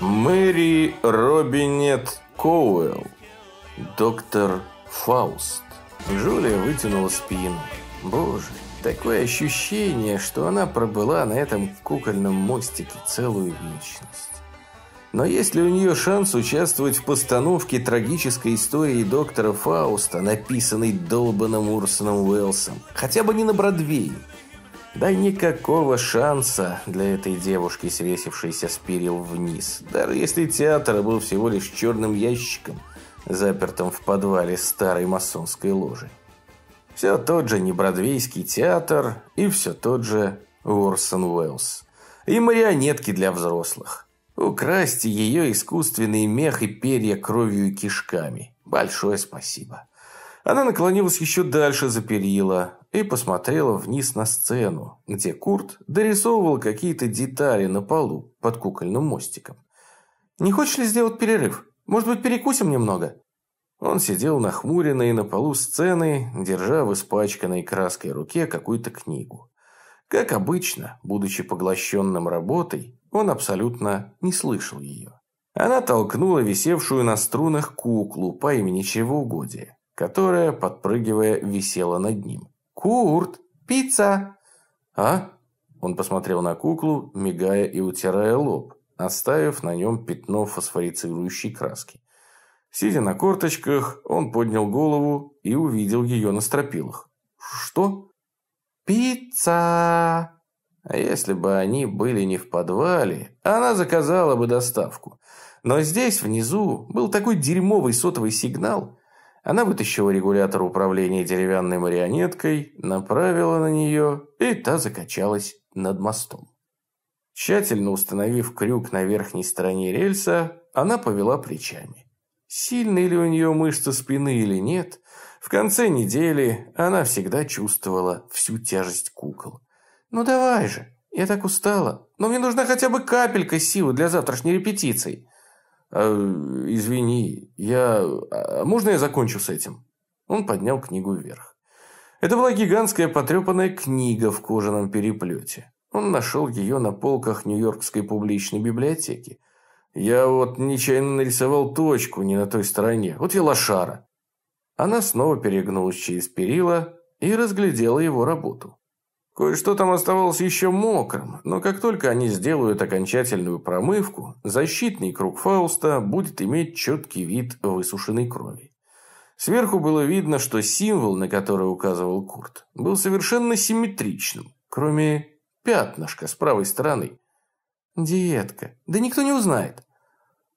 Мэри Робинет Коуэлл. Доктор Фауст. Джулия вытянула спину. Боже, такое ощущение, что она пробыла на этом кукольном мостике целую вечность. Но есть ли у нее шанс участвовать в постановке трагической истории доктора Фауста, написанной долбаным Урсоном Уэллсом? Хотя бы не на Бродвее. Да никакого шанса для этой девушки, свесившейся с перил вниз. Даже если театр был всего лишь черным ящиком, запертым в подвале старой масонской ложи. Все тот же небродвейский театр и все тот же Орсон Уэллс. И марионетки для взрослых. Украсьте ее искусственный мех и перья кровью и кишками. Большое спасибо. Она наклонилась еще дальше за перила и посмотрела вниз на сцену, где Курт дорисовывал какие-то детали на полу под кукольным мостиком. «Не хочешь ли сделать перерыв? Может быть, перекусим немного?» Он сидел нахмуренный на полу сцены, держа в испачканной краской руке какую-то книгу. Как обычно, будучи поглощенным работой, он абсолютно не слышал ее. Она толкнула висевшую на струнах куклу по имени Чревоугодие, которая, подпрыгивая, висела над ним. «Курт! Пицца!» «А?» Он посмотрел на куклу, мигая и утирая лоб, оставив на нем пятно фосфорицирующей краски. Сидя на корточках, он поднял голову и увидел ее на стропилах. «Что?» «Пицца!» А если бы они были не в подвале, она заказала бы доставку. Но здесь, внизу, был такой дерьмовый сотовый сигнал. Она вытащила регулятор управления деревянной марионеткой, направила на нее, и та закачалась над мостом. Тщательно установив крюк на верхней стороне рельса, она повела плечами. Сильные ли у нее мышцы спины или нет, в конце недели она всегда чувствовала всю тяжесть кукол. «Ну давай же, я так устала. Но мне нужна хотя бы капелька силы для завтрашней репетиции». А, «Извини, я... А можно я закончу с этим?» Он поднял книгу вверх. Это была гигантская потрепанная книга в кожаном переплете. Он нашел ее на полках Нью-Йоркской публичной библиотеки. Я вот нечаянно нарисовал точку не на той стороне. Вот я лошара. Она снова перегнулась через перила и разглядела его работу. Кое-что там оставалось еще мокрым, но как только они сделают окончательную промывку, защитный круг Фауста будет иметь четкий вид высушенной крови. Сверху было видно, что символ, на который указывал Курт, был совершенно симметричным, кроме пятнышка с правой стороны. «Детка, да никто не узнает».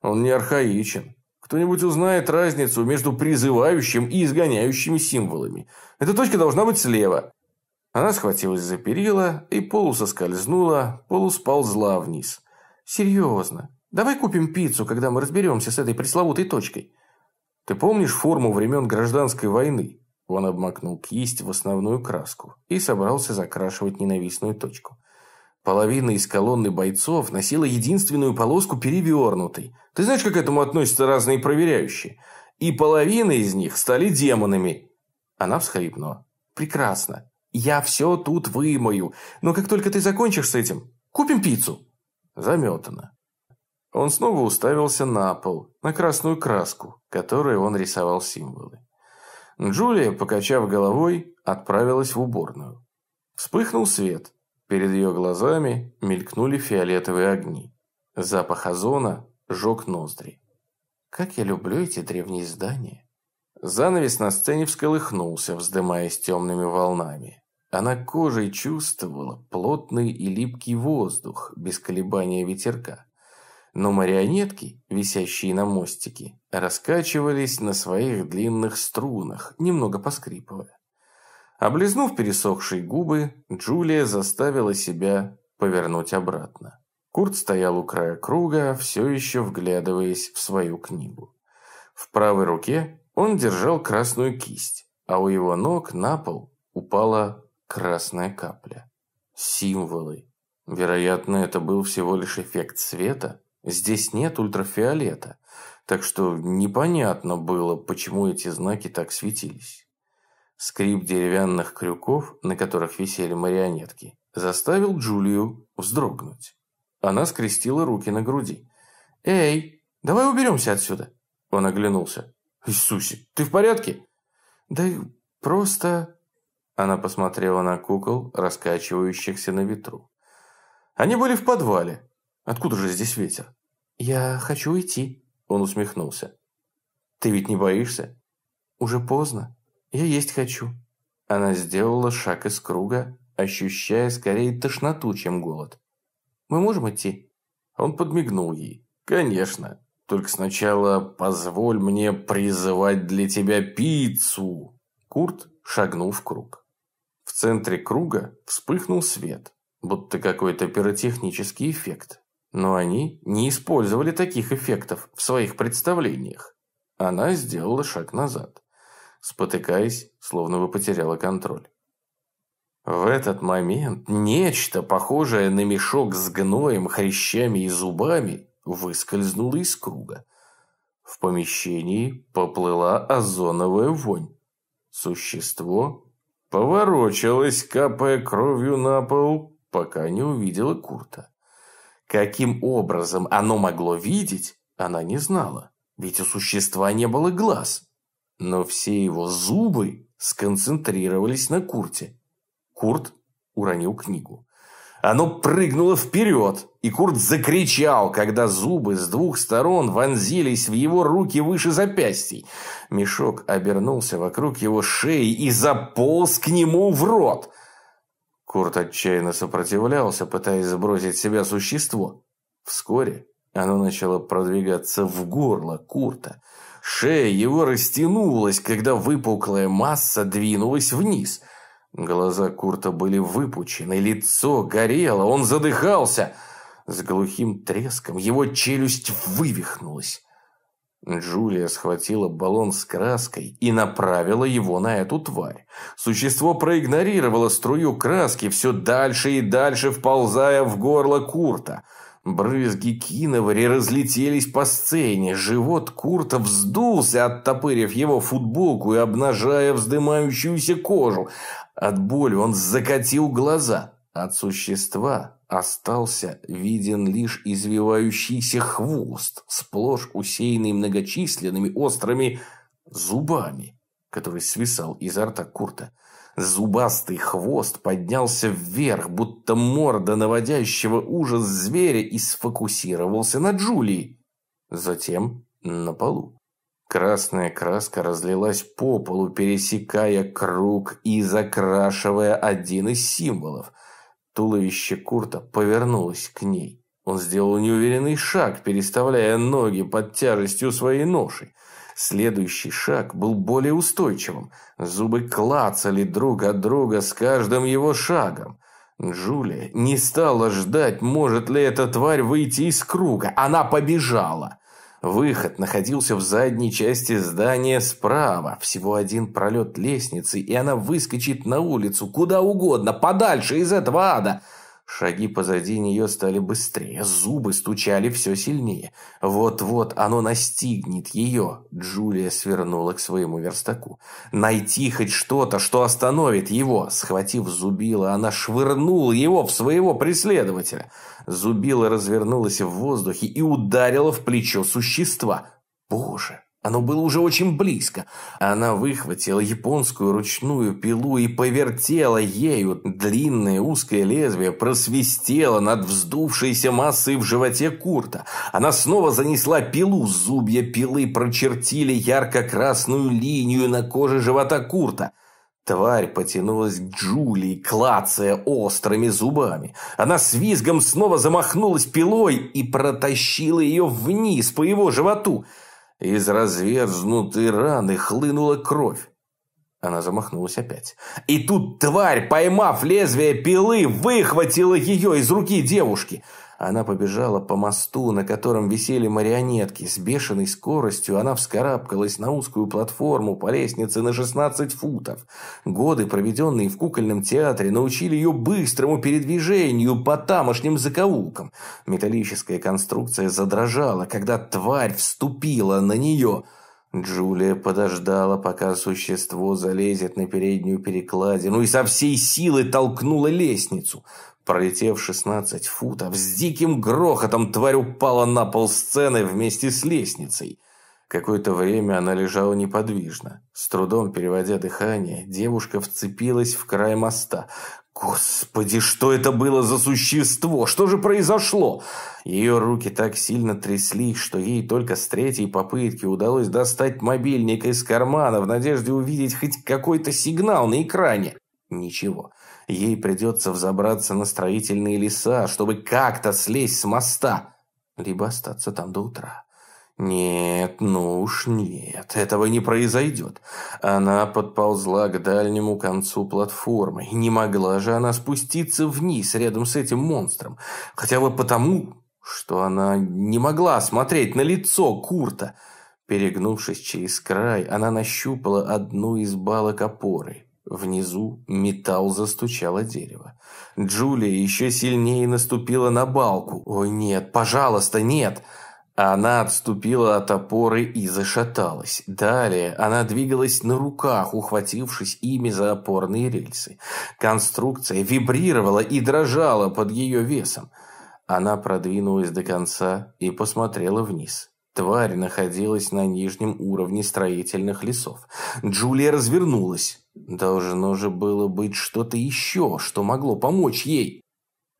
«Он не архаичен. Кто-нибудь узнает разницу между призывающим и изгоняющими символами. Эта точка должна быть слева». Она схватилась за перила и полусоскользнула, полусползла вниз. «Серьезно, давай купим пиццу, когда мы разберемся с этой пресловутой точкой. Ты помнишь форму времен гражданской войны?» Он обмакнул кисть в основную краску и собрался закрашивать ненавистную точку. Половина из колонны бойцов носила единственную полоску перевернутой. Ты знаешь, как к этому относятся разные проверяющие? И половина из них стали демонами. Она всхлипнула. Прекрасно. Я все тут вымою. Но как только ты закончишь с этим, купим пиццу. Заметано. Он снова уставился на пол, на красную краску, которой он рисовал символы. Джулия, покачав головой, отправилась в уборную. Вспыхнул свет. Перед ее глазами мелькнули фиолетовые огни. Запах озона жег ноздри. Как я люблю эти древние здания. Занавес на сцене всколыхнулся, вздымаясь темными волнами. Она кожей чувствовала плотный и липкий воздух без колебания ветерка. Но марионетки, висящие на мостике, раскачивались на своих длинных струнах, немного поскрипывая. Облизнув пересохшие губы, Джулия заставила себя повернуть обратно. Курт стоял у края круга, все еще вглядываясь в свою книгу. В правой руке он держал красную кисть, а у его ног на пол упала Красная капля. Символы. Вероятно, это был всего лишь эффект света. Здесь нет ультрафиолета. Так что непонятно было, почему эти знаки так светились. Скрип деревянных крюков, на которых висели марионетки, заставил Джулию вздрогнуть. Она скрестила руки на груди. «Эй, давай уберемся отсюда!» Он оглянулся. «Иисусе, ты в порядке?» «Да просто...» Она посмотрела на кукол, раскачивающихся на ветру. Они были в подвале. Откуда же здесь ветер? «Я хочу уйти», — он усмехнулся. «Ты ведь не боишься?» «Уже поздно. Я есть хочу». Она сделала шаг из круга, ощущая скорее тошноту, чем голод. «Мы можем идти?» Он подмигнул ей. «Конечно. Только сначала позволь мне призывать для тебя пиццу». Курт шагнул в круг. В центре круга вспыхнул свет, будто какой-то пиротехнический эффект. Но они не использовали таких эффектов в своих представлениях. Она сделала шаг назад, спотыкаясь, словно бы потеряла контроль. В этот момент нечто, похожее на мешок с гноем, хрящами и зубами, выскользнуло из круга. В помещении поплыла озоновая вонь. Существо поворочилось, капая кровью на пол, пока не увидела Курта. Каким образом оно могло видеть, она не знала, ведь у существа не было глаз. Но все его зубы сконцентрировались на Курте. Курт уронил книгу. Оно прыгнуло вперед, и Курт закричал, когда зубы с двух сторон вонзились в его руки выше запястий. Мешок обернулся вокруг его шеи и заполз к нему в рот – Курт отчаянно сопротивлялся, пытаясь сбросить с себя существо. Вскоре оно начало продвигаться в горло Курта. Шея его растянулась, когда выпуклая масса двинулась вниз. Глаза Курта были выпучены, лицо горело, он задыхался. С глухим треском его челюсть вывихнулась. Джулия схватила баллон с краской и направила его на эту тварь. Существо проигнорировало струю краски, все дальше и дальше вползая в горло Курта. Брызги киновари разлетелись по сцене. Живот Курта вздулся, оттопырив его футболку и обнажая вздымающуюся кожу. От боли он закатил глаза. От существа остался виден лишь извивающийся хвост, сплошь усеянный многочисленными острыми зубами, который свисал изо рта Курта. Зубастый хвост поднялся вверх, будто морда наводящего ужас зверя и сфокусировался на Джулии. Затем на полу. Красная краска разлилась по полу, пересекая круг и закрашивая один из символов – Туловище Курта повернулось к ней. Он сделал неуверенный шаг, переставляя ноги под тяжестью своей ноши. Следующий шаг был более устойчивым. Зубы клацали друг от друга с каждым его шагом. Джулия не стала ждать, может ли эта тварь выйти из круга. Она побежала. Выход находился в задней части здания справа. Всего один пролет лестницы, и она выскочит на улицу, куда угодно, подальше из этого ада. Шаги позади нее стали быстрее, зубы стучали все сильнее. Вот-вот оно настигнет ее. Джулия свернула к своему верстаку. Найти хоть что-то, что остановит его. Схватив зубило, она швырнула его в своего преследователя. Зубило развернулось в воздухе и ударило в плечо существа. Боже! Оно было уже очень близко. Она выхватила японскую ручную пилу и повертела ею. Длинное узкое лезвие просвистело над вздувшейся массой в животе Курта. Она снова занесла пилу. Зубья пилы прочертили ярко-красную линию на коже живота Курта. Тварь потянулась к Джулии, клацая острыми зубами. Она с визгом снова замахнулась пилой и протащила ее вниз по его животу – из разверзнутой раны хлынула кровь. Она замахнулась опять. И тут тварь, поймав лезвие пилы, выхватила ее из руки девушки – она побежала по мосту, на котором висели марионетки. С бешеной скоростью она вскарабкалась на узкую платформу по лестнице на 16 футов. Годы, проведенные в кукольном театре, научили ее быстрому передвижению по тамошним закоулкам. Металлическая конструкция задрожала, когда тварь вступила на нее – Джулия подождала, пока существо залезет на переднюю перекладину и со всей силы толкнула лестницу. Пролетев 16 футов, с диким грохотом тварь упала на пол сцены вместе с лестницей. Какое-то время она лежала неподвижно. С трудом переводя дыхание, девушка вцепилась в край моста. Господи, что это было за существо? Что же произошло? Ее руки так сильно тряслись, что ей только с третьей попытки удалось достать мобильник из кармана в надежде увидеть хоть какой-то сигнал на экране. Ничего. Ей придется взобраться на строительные леса, чтобы как-то слезть с моста. Либо остаться там до утра. Нет, ну уж нет, этого не произойдет. Она подползла к дальнему концу платформы. Не могла же она спуститься вниз рядом с этим монстром. Хотя бы потому, что она не могла смотреть на лицо Курта. Перегнувшись через край, она нащупала одну из балок опоры. Внизу металл застучало дерево. Джулия еще сильнее наступила на балку. «Ой, нет, пожалуйста, нет!» Она отступила от опоры и зашаталась. Далее она двигалась на руках, ухватившись ими за опорные рельсы. Конструкция вибрировала и дрожала под ее весом. Она продвинулась до конца и посмотрела вниз. Тварь находилась на нижнем уровне строительных лесов. Джулия развернулась. Должно же было быть что-то еще, что могло помочь ей.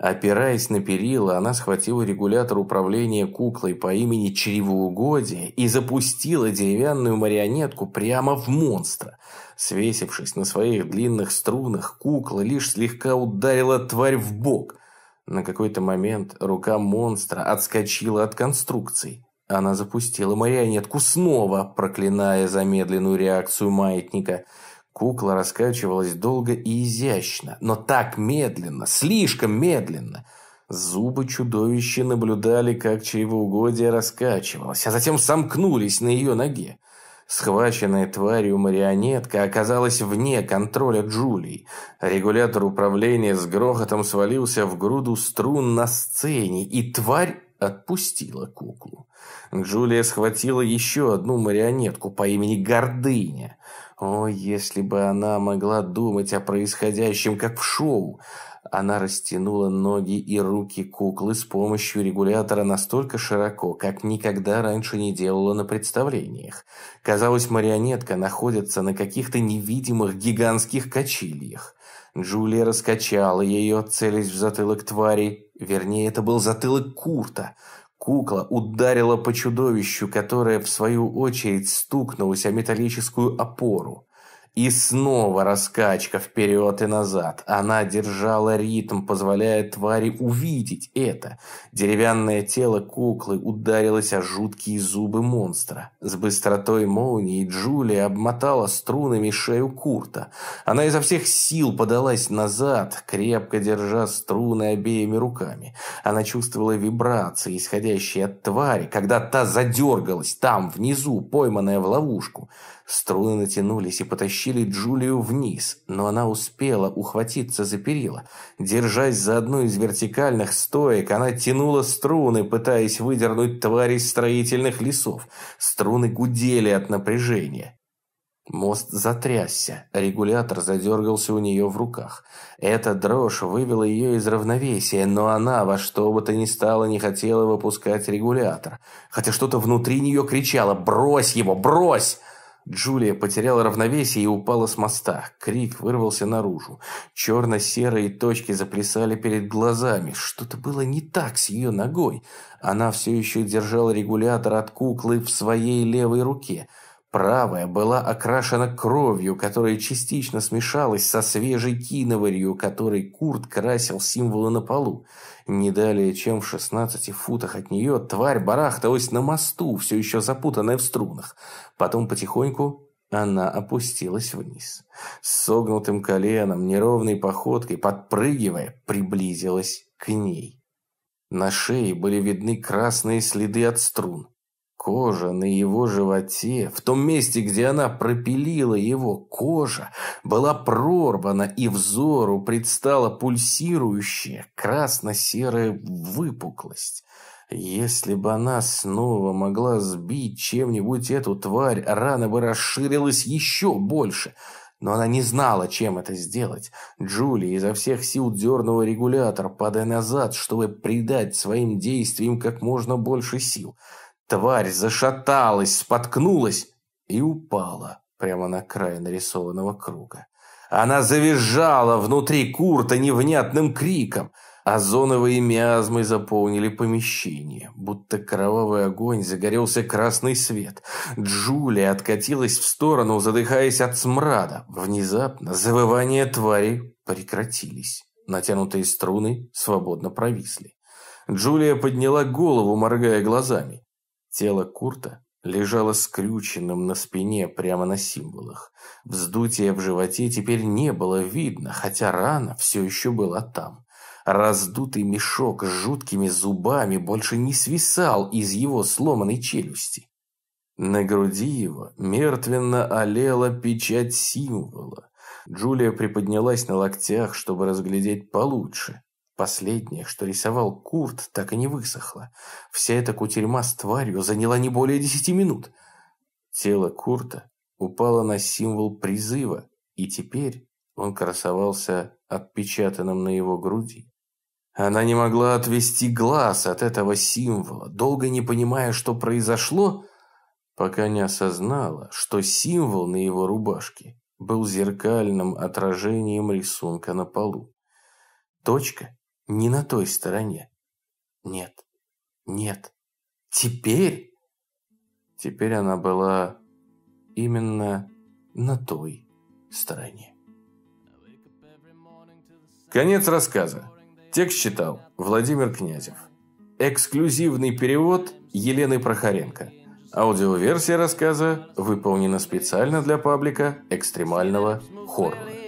Опираясь на перила, она схватила регулятор управления куклой по имени Чревоугодие и запустила деревянную марионетку прямо в монстра. Свесившись на своих длинных струнах, кукла лишь слегка ударила тварь в бок. На какой-то момент рука монстра отскочила от конструкции. Она запустила марионетку снова, проклиная замедленную реакцию маятника – Кукла раскачивалась долго и изящно, но так медленно, слишком медленно. Зубы чудовища наблюдали, как чревоугодие раскачивалось, а затем сомкнулись на ее ноге. Схваченная тварью марионетка оказалась вне контроля Джулии. Регулятор управления с грохотом свалился в груду струн на сцене, и тварь отпустила куклу. Джулия схватила еще одну марионетку по имени Гордыня. О, если бы она могла думать о происходящем, как в шоу! Она растянула ноги и руки куклы с помощью регулятора настолько широко, как никогда раньше не делала на представлениях. Казалось, марионетка находится на каких-то невидимых гигантских качельях. Джулия раскачала ее, целясь в затылок твари. Вернее, это был затылок Курта – Кукла ударила по чудовищу, которое, в свою очередь, стукнулось о металлическую опору. И снова раскачка вперед и назад. Она держала ритм, позволяя твари увидеть это. Деревянное тело куклы ударилось о жуткие зубы монстра. С быстротой молнии Джулия обмотала струнами шею Курта. Она изо всех сил подалась назад, крепко держа струны обеими руками. Она чувствовала вибрации, исходящие от твари, когда та задергалась там, внизу, пойманная в ловушку. Струны натянулись и потащили Джулию вниз, но она успела ухватиться за перила. Держась за одну из вертикальных стоек, она тянула струны, пытаясь выдернуть тварь из строительных лесов. Струны гудели от напряжения. Мост затрясся, регулятор задергался у нее в руках. Эта дрожь вывела ее из равновесия, но она во что бы то ни стало не хотела выпускать регулятор. Хотя что-то внутри нее кричало «Брось его! Брось!» Джулия потеряла равновесие и упала с моста. Крик вырвался наружу. Черно-серые точки заплясали перед глазами. Что-то было не так с ее ногой. Она все еще держала регулятор от куклы в своей левой руке. Правая была окрашена кровью, которая частично смешалась со свежей киноварью, которой Курт красил символы на полу. Не далее, чем в 16 футах от нее, тварь барахталась на мосту, все еще запутанная в струнах. Потом потихоньку она опустилась вниз. С согнутым коленом, неровной походкой, подпрыгивая, приблизилась к ней. На шее были видны красные следы от струн. Кожа на его животе, в том месте, где она пропилила его, кожа была прорвана, и взору предстала пульсирующая красно-серая выпуклость. Если бы она снова могла сбить чем-нибудь эту тварь, рана бы расширилась еще больше. но она не знала, чем это сделать. Джулия изо всех сил дернула регулятор, падая назад, чтобы придать своим действиям как можно больше сил. Тварь зашаталась, споткнулась и упала прямо на край нарисованного круга. Она завизжала внутри Курта невнятным криком. Озоновые миазмы заполнили помещение, будто кровавый огонь загорелся красный свет. Джулия откатилась в сторону, задыхаясь от смрада. Внезапно завывания твари прекратились. Натянутые струны свободно провисли. Джулия подняла голову, моргая глазами. Тело Курта лежало скрюченным на спине прямо на символах. Вздутия в животе теперь не было видно, хотя рана все еще была там. Раздутый мешок с жуткими зубами больше не свисал из его сломанной челюсти. На груди его мертвенно олела печать символа. Джулия приподнялась на локтях, чтобы разглядеть получше. Последнее, что рисовал Курт, так и не высохло. Вся эта кутерьма с тварью заняла не более десяти минут. Тело Курта упало на символ призыва, и теперь он красовался отпечатанным на его груди. Она не могла отвести глаз от этого символа, долго не понимая, что произошло, пока не осознала, что символ на его рубашке был зеркальным отражением рисунка на полу. Точка не на той стороне. Нет, нет. Теперь? Теперь она была именно на той стороне. Конец рассказа. Текст читал Владимир Князев. Эксклюзивный перевод Елены Прохоренко. Аудиоверсия рассказа выполнена специально для паблика экстремального хоррора.